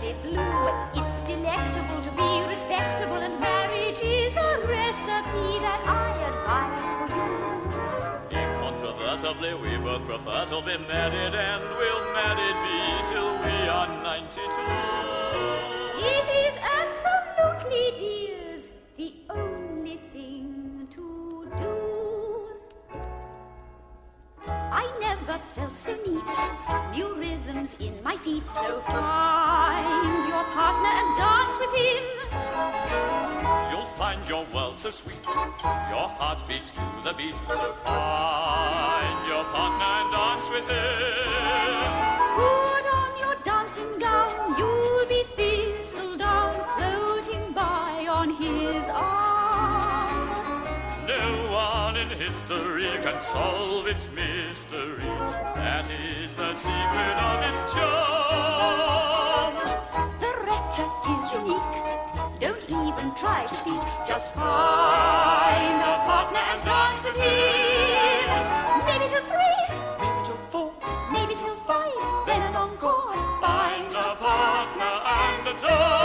they blue. It's delectable to be respectable, and marriage is a recipe that I advise for you. Incontrovertibly, we both prefer to be married, and we'll married be till we are 92. It is absolutely, dears, the only thing to do. I never felt so neat. New rhythms in my So find your partner and dance with him. You'll find your world so sweet, your heart beats to the beat. So find your partner and dance with him. history can solve its mystery. That is the secret of its charm. The rapture is unique. Don't even try to speak. Just find a partner and dance with him. Maybe till three. Maybe till four. Maybe till five. Then an encore. Find a partner and the dance.